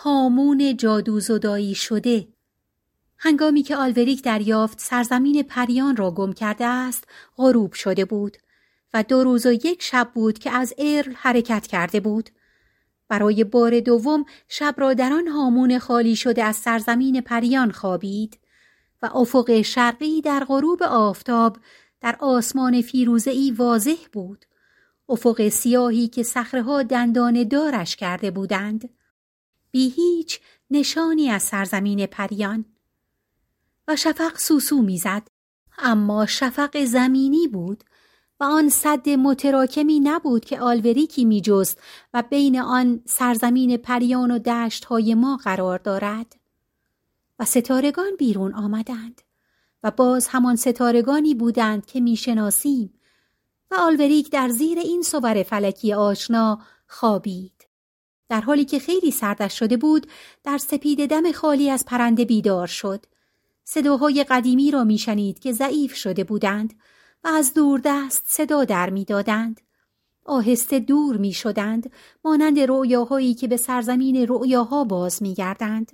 هامون جادو زدایی شده. هنگامی که آلوریک دریافت سرزمین پریان را گم کرده است غروب شده بود و دو روز و یک شب بود که از ارل حرکت کرده بود. برای بار دوم شب را در آن هامون خالی شده از سرزمین پریان خوابید و افق شرقی در غروب آفتاب در آسمان فیروزهای واضح بود. افق سیاهی که صخرهها دندان دارش کرده بودند بی هیچ نشانی از سرزمین پریان. و شفق سوسو می‌زد اما شفق زمینی بود و آن صد متراکمی نبود که آلوریکی میجست و بین آن سرزمین پریان و دشت های ما قرار دارد. و ستارگان بیرون آمدند و باز همان ستارگانی بودند که می‌شناسیم و آلوریک در زیر این صور فلکی آشنا خوابید. در حالی که خیلی سردش شده بود در سپید دم خالی از پرنده بیدار شد صداهای قدیمی را میشنید که ضعیف شده بودند و از دور دست صدا در می‌دادند آهسته دور می شدند مانند رؤیاهایی که به سرزمین رؤیاها باز می گردند.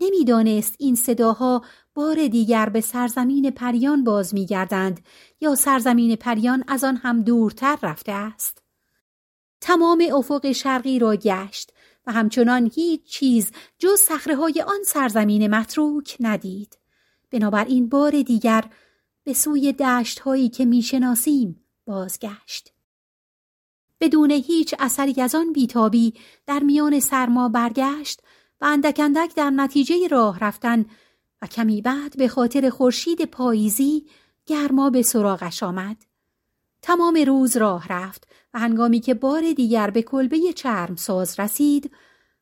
نمی‌دانست این صداها بار دیگر به سرزمین پریان باز می گردند یا سرزمین پریان از آن هم دورتر رفته است. تمام افق شرقی را گشت و همچنان هیچ چیز جز صخره آن سرزمین متروک ندید. بنابراین بار دیگر به سوی دشت هایی که می‌شناسیم بازگشت. بدون هیچ اثری از آن بیتابی در میان سرما برگشت و اندک اندک در نتیجه راه رفتن و کمی بعد به خاطر خورشید پاییزی گرما به سراغش آمد. تمام روز راه رفت و هنگامی که بار دیگر به کلبه چرم ساز رسید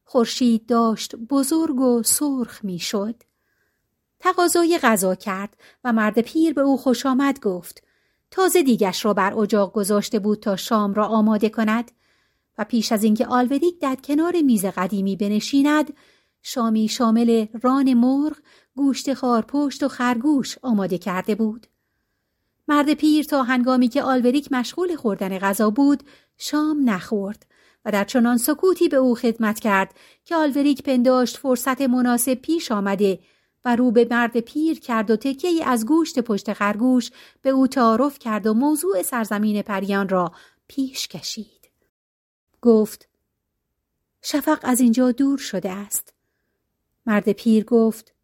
خورشید داشت بزرگ و سرخ می‌شد. تقاضای غذا کرد و مرد پیر به او خوش آمد گفت تازه دیگش را بر اجاق گذاشته بود تا شام را آماده کند و پیش از اینکه آلوریک در کنار میز قدیمی بنشیند شامی شامل ران مرغ، گوشت خارپشت و خرگوش آماده کرده بود. مرد پیر تا هنگامی که آلوریک مشغول خوردن غذا بود شام نخورد و در چنان سکوتی به او خدمت کرد که آلوریک پنداشت فرصت مناسب پیش آمده و رو به مرد پیر کرد و تکه‌ای از گوشت پشت خرگوش به او تعارف کرد و موضوع سرزمین پریان را پیش کشید. گفت شفق از اینجا دور شده است. مرد پیر گفت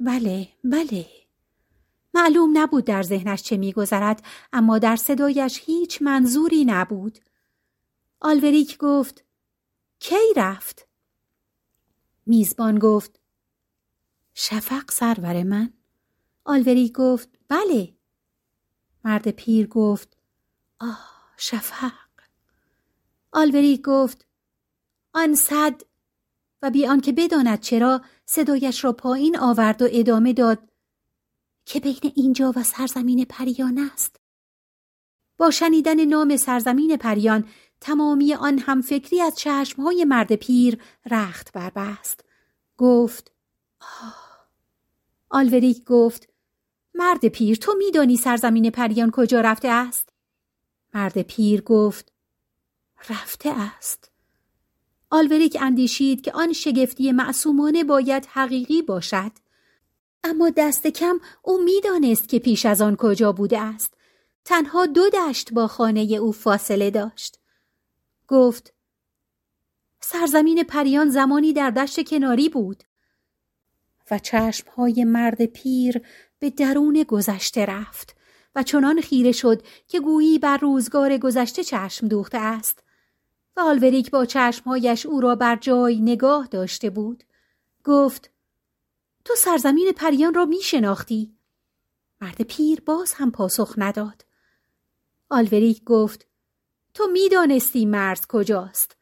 بله بله معلوم نبود در ذهنش چه میگذرد اما در صدایش هیچ منظوری نبود. آلوریک گفت کی رفت؟ میزبان گفت شفق سرور من. آلوریک گفت بله. مرد پیر گفت آه شفق. آلوریک گفت آن صد و بی آنکه بداند چرا صدایش را پایین آورد و ادامه داد که بین اینجا و سرزمین پریان است. با شنیدن نام سرزمین پریان تمامی آن همفکری از چشمهای مرد پیر رخت بربست گفت آه. آلوریک گفت مرد پیر تو میدانی سرزمین پریان کجا رفته است؟ مرد پیر گفت رفته است. آلوریک اندیشید که آن شگفتی معصومانه باید حقیقی باشد. اما دست کم او می‌دانست که پیش از آن کجا بوده است. تنها دو دشت با خانه او فاصله داشت. گفت سرزمین پریان زمانی در دشت کناری بود و چشمهای مرد پیر به درون گذشته رفت و چنان خیره شد که گویی بر روزگار گذشته چشم دوخته است و آلوریک با چشمهایش او را بر جای نگاه داشته بود. گفت تو سرزمین پریان را می شناختی؟ مرد پیر باز هم پاسخ نداد. آلوریک گفت تو می‌دانستی مرز کجاست؟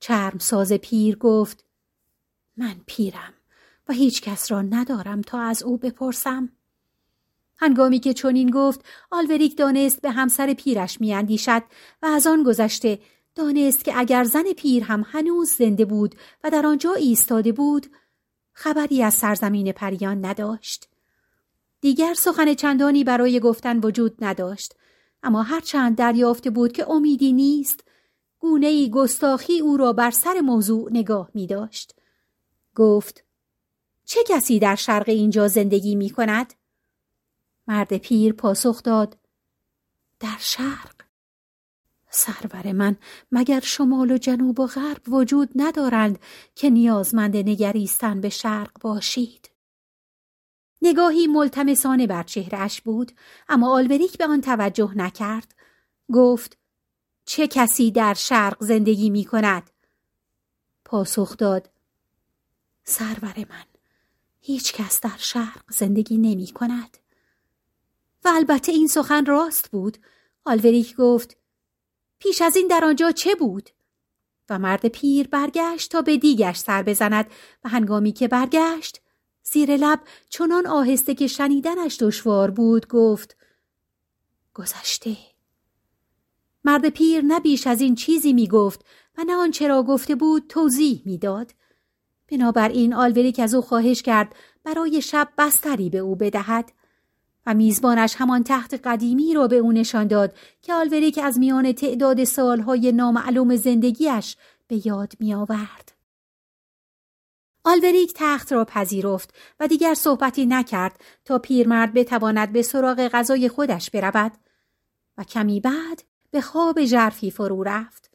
چرم ساز پیر گفت من پیرم و هیچ کس را ندارم تا از او بپرسم. هنگامی که چنین گفت آلوریک دانست به همسر پیرش میاندیشد و از آن گذشته دانست که اگر زن پیر هم هنوز زنده بود و در آنجا ایستاده بود خبری از سرزمین پریان نداشت. دیگر سخن چندانی برای گفتن وجود نداشت اما هرچند دریافته بود که امیدی نیست گونه ای گستاخی او را بر سر موضوع نگاه می داشت. گفت چه کسی در شرق اینجا زندگی می کند؟ مرد پیر پاسخ داد در شرق سرور من مگر شمال و جنوب و غرب وجود ندارند که نیازمند نگریستن به شرق باشید؟ نگاهی ملتمسانه بر چهرش بود اما آلبریک به آن توجه نکرد. گفت چه کسی در شرق زندگی می کند؟ پاسخ داد سرور من هیچ کس در شرق زندگی نمی کند. و البته این سخن راست بود. آلوریک گفت پیش از این در آنجا چه بود؟ و مرد پیر برگشت تا به دیگش سر بزند و هنگامی که برگشت زیر لب چنان آهسته که شنیدنش دشوار بود گفت گذشته مرد پیر نه بیش از این چیزی می گفت و نه آنچه را گفته بود توضیح می‌داد. بنابراین آلوریک از او خواهش کرد برای شب بستری به او بدهد و میزبانش همان تخت قدیمی را به او نشان داد که آلوریک از میان تعداد سالهای نامعلوم زندگیش به یاد می آورد. آلوریک تخت را پذیرفت و دیگر صحبتی نکرد تا پیرمرد بتواند به سراغ غذای خودش برود و کمی بعد به خواب ژرفی فرو رفت.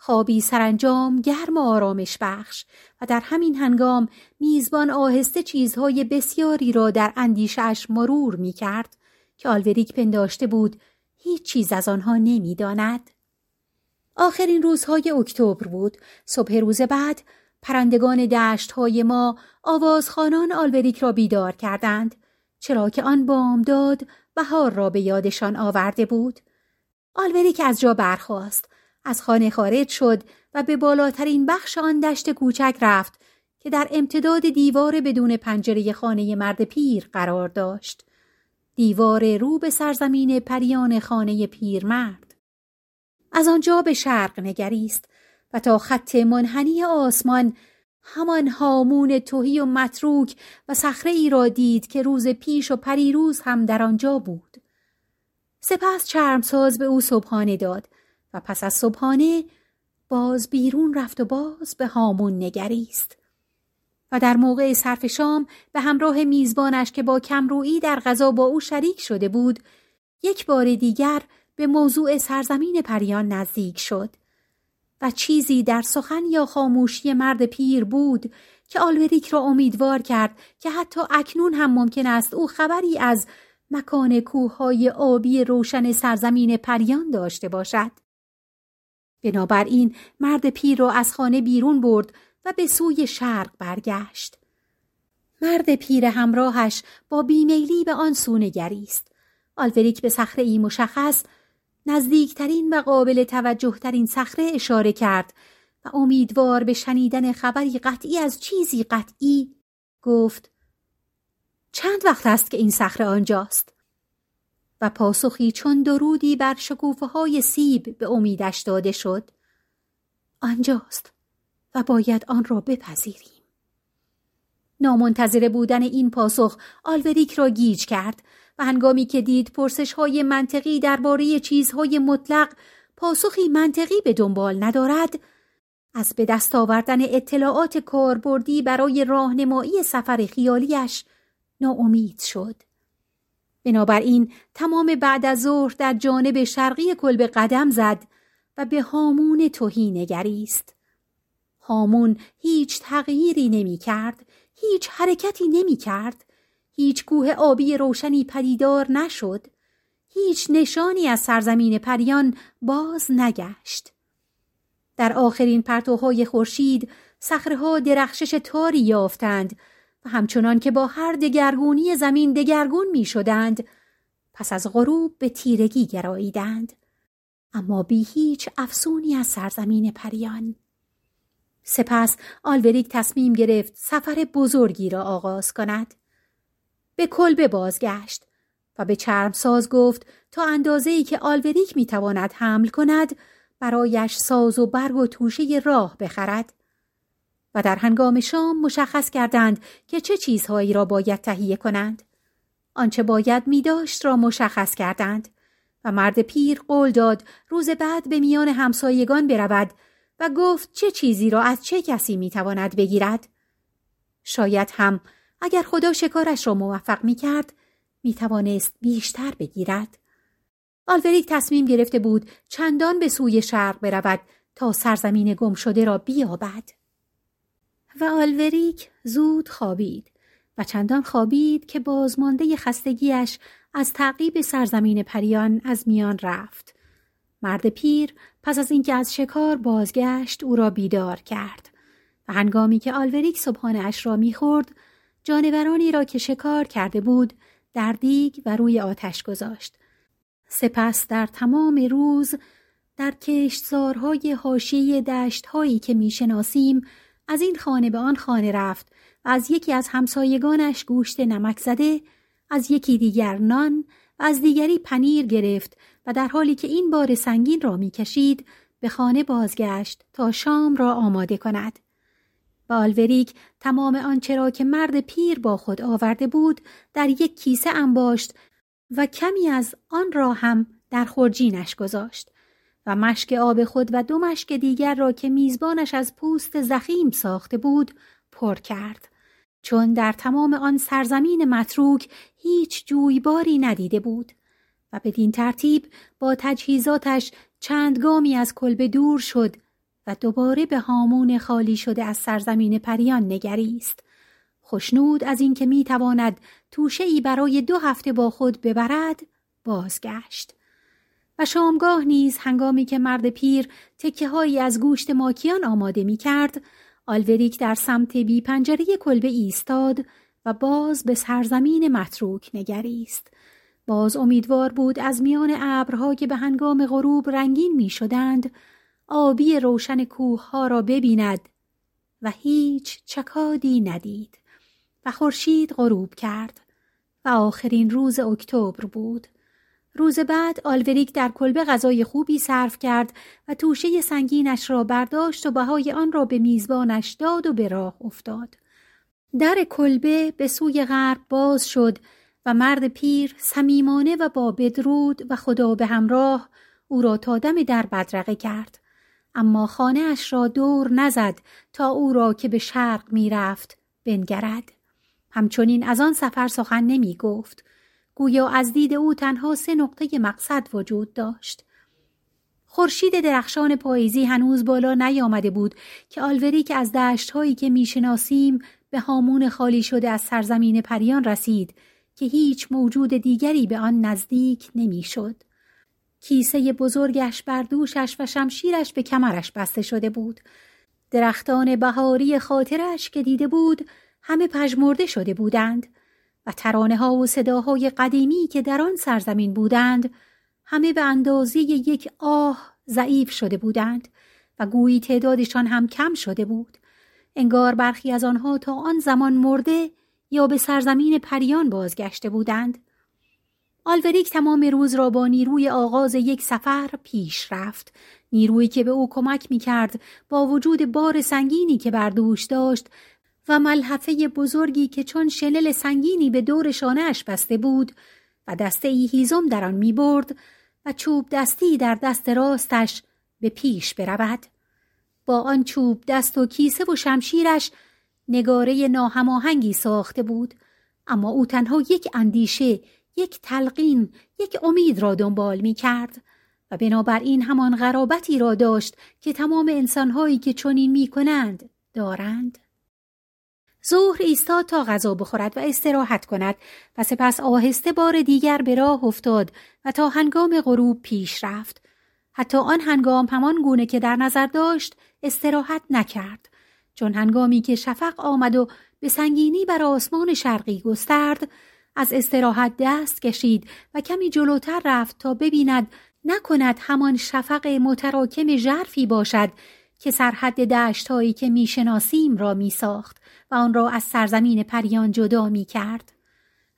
خوابی سرانجام گرم و آرامش بخش و در همین هنگام میزبان آهسته چیزهای بسیاری را در اندیشش مرور می کرد که آلوریک پنداشته بود هیچ چیز از آنها نمی داند. آخرین روزهای اکتبر بود. صبح روز بعد پرندگان دشت های ما آوازخانان آلوریک را بیدار کردند چرا که آن بامداد بهار را به یادشان آورده بود. آلوریک از جا برخاست. از خانه خارج شد و به بالاترین بخش آن دشت کوچک رفت که در امتداد دیوار بدون پنجره خانه مرد پیر قرار داشت. دیوار رو به سرزمین پریان خانه پیرمرد. از آنجا به شرق نگریست و تا خط منحنی آسمان همان هامون توهی و متروک و صخره ای را دید که روز پیش و پریروز هم در آنجا بود. سپس چرمساز به او صبحانه داد و پس از صبحانه باز بیرون رفت و باز به هامون نگریست و در موقع صرف شام به همراه میزبانش که با کمرویی در غذا با او شریک شده بود یک بار دیگر به موضوع سرزمین پریان نزدیک شد و چیزی در سخن یا خاموشی مرد پیر بود که آلوریک را امیدوار کرد که حتی اکنون هم ممکن است او خبری از مکان کوههای آبی روشن سرزمین پریان داشته باشد. بنابراین مرد پیر را از خانه بیرون برد و به سوی شرق برگشت. مرد پیر همراهش با بیمیلی به آن سو نگریست. آلوریک به صخره ای مشخص نزدیکترین و قابل توجه ترین صخره اشاره کرد و امیدوار به شنیدن خبری قطعی از چیزی قطعی گفت چند وقت است که این صخره آنجاست؟ و پاسخی چون درودی بر شکوفه های سیب به امیدش داده شد. آنجاست و باید آن را بپذیریم. نامنتظره بودن این پاسخ آلوریک را گیج کرد و هنگامی که دید پرسش های منطقی درباره چیزهای مطلق پاسخی منطقی به دنبال ندارد از به دست آوردن اطلاعات کاربردی برای راهنمایی سفر خیالیش ناامید شد. بنابراین تمام بعد از ظهر در جانب شرقی کلب قدم زد و به هامون توهی نگریست. هامون هیچ تغییری نمی کرد، هیچ حرکتی نمی کرد، هیچ کوه آبی روشنی پدیدار نشد، هیچ نشانی از سرزمین پریان باز نگشت. در آخرین پرتوهای خورشید صخره‌ها درخشش تاری یافتند و همچنان که با هر دگرگونی زمین دگرگون می شدند پس از غروب به تیرگی گراییدند اما بی هیچ افسونی از سرزمین پریان سپس آلوریک تصمیم گرفت سفر بزرگی را آغاز کند. به کلبه بازگشت و به چرمساز گفت تا اندازه ای که آلوریک می‌تواند حمل کند برایش ساز و برگ و توشه راه بخرد. و در هنگام شام مشخص کردند که چه چیزهایی را باید تهیه کنند. آنچه باید میداشت را مشخص کردند و مرد پیر قول داد روز بعد به میان همسایگان برود و گفت چه چیزی را از چه کسی می‌تواند بگیرد. شاید هم اگر خدا شکارش را موفق می کرد می توانست بیشتر بگیرد. آلوریک تصمیم گرفته بود چندان به سوی شرق برود تا سرزمین گم شده را بیابد. و آلوریک زود خوابید و چندان خوابید که بازمانده خستگیش از تعقیب سرزمین پریان از میان رفت. مرد پیر پس از اینکه از شکار بازگشت او را بیدار کرد و هنگامی که آلوریک صبحانه اش را می‌خورد جانورانی را که شکار کرده بود در دیگ و روی آتش گذاشت. سپس در تمام روز در کشتزارهای حاشیه دشتهایی که می‌شناسیم از این خانه به آن خانه رفت و از یکی از همسایگانش گوشت نمک زده از یکی دیگر نان و از دیگری پنیر گرفت و در حالی که این بار سنگین را می‌کشید به خانه بازگشت تا شام را آماده کند. و آلوریک تمام آنچه را که مرد پیر با خود آورده بود در یک کیسه انباشت و کمی از آن را هم در خورجینش گذاشت و مشک آب خود و دو مشک دیگر را که میزبانش از پوست زخیم ساخته بود پر کرد چون در تمام آن سرزمین متروک هیچ جویباری ندیده بود و بدین ترتیب با تجهیزاتش چند گامی از کلبه دور شد و دوباره به هامون خالی شده از سرزمین پریان نگریست. خوشنود از اینکه می‌تواند توشه ای برای دو هفته با خود ببرد بازگشت. و شامگاه نیز هنگامی که مرد پیر تکه هایی از گوشت ماکیان آماده می کرد، آلوریک در سمت بی پنجره کلبه ایستاد و باز به سرزمین متروک نگریست. باز امیدوار بود از میان ابرها که به هنگام غروب رنگین می شدند آبی روشن کوه ها را ببیند و هیچ چکادی ندید و خورشید غروب کرد و آخرین روز اکتبر بود روز بعد آلوریک در کلبه غذای خوبی صرف کرد و توشه سنگینش را برداشت و بهای آن را به میزبانش داد و به راه افتاد. در کلبه به سوی غرب باز شد و مرد پیر صمیمانه و با بدرود و خدا به همراه او را تا دم در بدرقه کرد. اما خانه اش را دور نزد تا او را که به شرق می رفت بنگرد. همچنین از آن سفر سخن نمی گفت. گویا از دید او تنها سه نقطه مقصد وجود داشت. خورشید درخشان پاییزی هنوز بالا نیامده بود که آلوریک از دشتهایی که می‌شناسیم به هامون خالی شده از سرزمین پریان رسید که هیچ موجود دیگری به آن نزدیک نمی‌شد. کیسه بزرگش بر دوشش و شمشیرش به کمرش بسته شده بود. درختان بهاری خاطرش که دیده بود همه پژمرده شده بودند و ترانه ها و صداهای قدیمی که در آن سرزمین بودند همه به اندازه یک آه ضعیف شده بودند و گویی تعدادشان هم کم شده بود. انگار برخی از آنها تا آن زمان مرده یا به سرزمین پریان بازگشته بودند. آلوریک تمام روز را با نیروی آغاز یک سفر پیش رفت. نیرویی که به او کمک می کرد با وجود بار سنگینی که بر دوش داشت و ملحفه بزرگی که چون شلل سنگینی به دور شانهش بسته بود و دسته ای هیزم در آن می برد و چوب دستی در دست راستش به پیش برود. با آن چوب دست و کیسه و شمشیرش نگاره ناهماهنگی ساخته بود اما او تنها یک اندیشه یک تلقین یک امید را دنبال می کرد و بنابراین همان غرابتی را داشت که تمام انسانهایی که چنین می کنند دارند. ظهر ایستاد تا غذا بخورد و استراحت کند و سپس آهسته بار دیگر به راه افتاد و تا هنگام غروب پیش رفت. حتی آن هنگام همان گونه که در نظر داشت استراحت نکرد چون هنگامی که شفق آمد و به سنگینی بر آسمان شرقی گسترد از استراحت دست کشید و کمی جلوتر رفت تا ببیند نکند همان شفق متراکم ژرفی باشد که سرحد دشتهایی که می‌شناسیم را میساخت و آن را از سرزمین پریان جدا می کرد.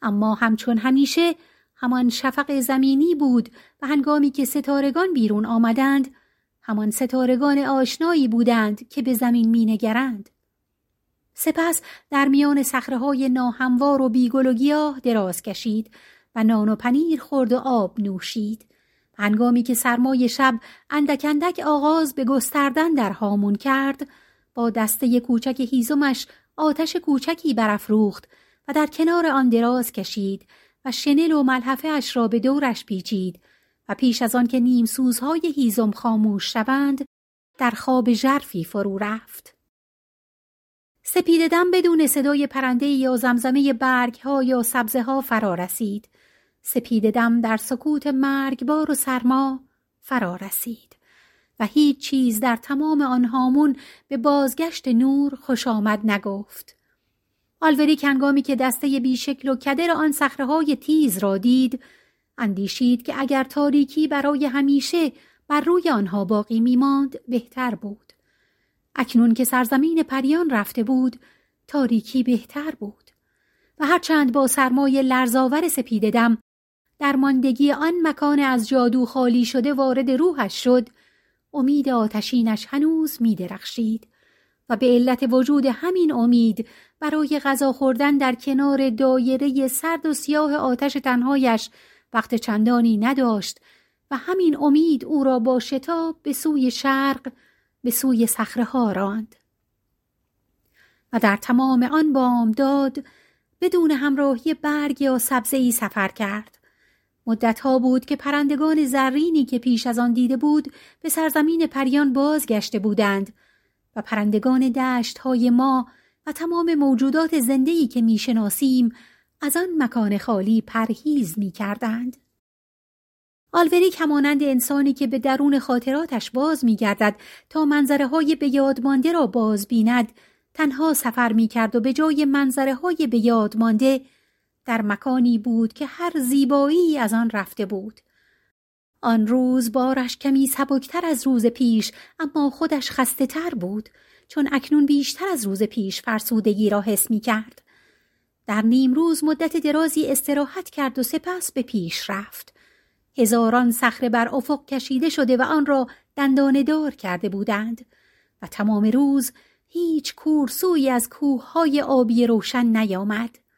اما همچون همیشه همان شفق زمینی بود و هنگامی که ستارگان بیرون آمدند همان ستارگان آشنایی بودند که به زمین مینگرند. سپس در میان های ناهموار و بیگل و گیاه دراز کشید و نان و پنیر خورد و آب نوشید. هنگامی که سرمای شب اندک اندک آغاز به گستردن در هامون کرد با دسته کوچک هیزمش آتش کوچکی برافروخت و در کنار آن دراز کشید و شنل و ملحفه اش را به دورش پیچید و پیش از آن که نیم سوزهای هیزم خاموش شوند در خواب ژرفی فرو رفت. سپیددم بدون صدای پرنده یا زمزمه برگ ها یا سبزه ها فرا رسید. سپیددم در سکوت مرگبار و سرما فرا رسید و هیچ چیز در تمام آن هامون به بازگشت نور خوش آمد نگفت. آلوریک هنگامی که دسته بیشکل و کدر آن های تیز را دید اندیشید که اگر تاریکی برای همیشه بر روی آنها باقی میماند بهتر بود. اکنون که سرزمین پریان رفته بود تاریکی بهتر بود و هرچند با سرمای لرزاور سپید دم در ماندگی آن مکان از جادو خالی شده وارد روحش شد امید آتشینش هنوز می درخشید و به علت وجود همین امید برای غذا خوردن در کنار دایره سرد و سیاه آتش تنهایش وقت چندانی نداشت و همین امید او را با شتاب به سوی شرق به سوی صخره ها راند. و در تمام آن بامداد بدون همراهی برگ یا سبزه ای سفر کرد. مدتها بود که پرندگان زرینی که پیش از آن دیده بود به سرزمین پریان بازگشته بودند و پرندگان دشت های ما و تمام موجودات زندهی که می‌شناسیم از آن مکان خالی پرهیز می کردند. آلوریک همانند انسانی که به درون خاطراتش باز می گردد تا منظره های به یاد مانده را باز بیند تنها سفر می کرد و به جای منظره های به یاد مانده در مکانی بود که هر زیبایی از آن رفته بود. آن روز بارش کمی سبکتر از روز پیش اما خودش خسته تر بود چون اکنون بیشتر از روز پیش فرسودگی را حس می کرد. در نیم روز مدت درازی استراحت کرد و سپس به پیش رفت. هزاران صخره بر افق کشیده شده و آن را دندانه دار کرده بودند و تمام روز هیچ کورسوی از کوههای آبی روشن نیامد.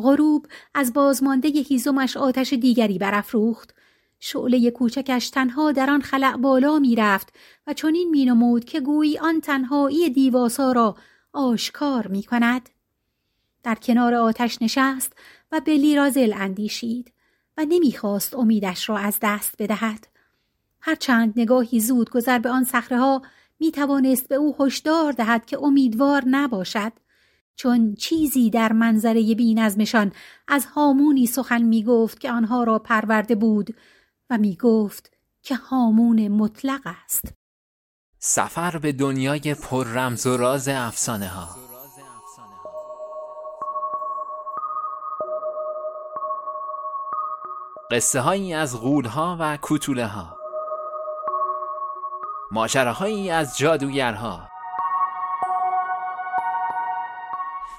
غروب از بازمانده هیزمش آتش دیگری برافروخت شعله کوچکش تنها در آن خلع بالا می رفت و چنین می نمود که گویی آن تنهایی دیواسا را آشکار می کند. در کنار آتش نشست و به لیرازل اندیشید و نمی‌خواست امیدش را از دست بدهد. هرچند نگاهی زود گذر به آن صخره ها می توانست به او هشدار دهد که امیدوار نباشد چون چیزی در منظره بینظمشان از هامونی سخن می گفت که آنها را پرورده بود و می گفت که هامون مطلق است. سفر به دنیای پر رمز و راز افسانه ها قصه هایی از غول ها و کوتوله ها ماجراهایی از جادوگرها.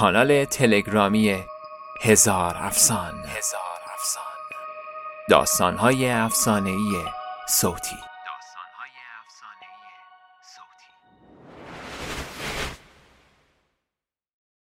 کانال تلگرامی هزار افسان. هزار افسان. داستانهای افسانه‌ای صوتی.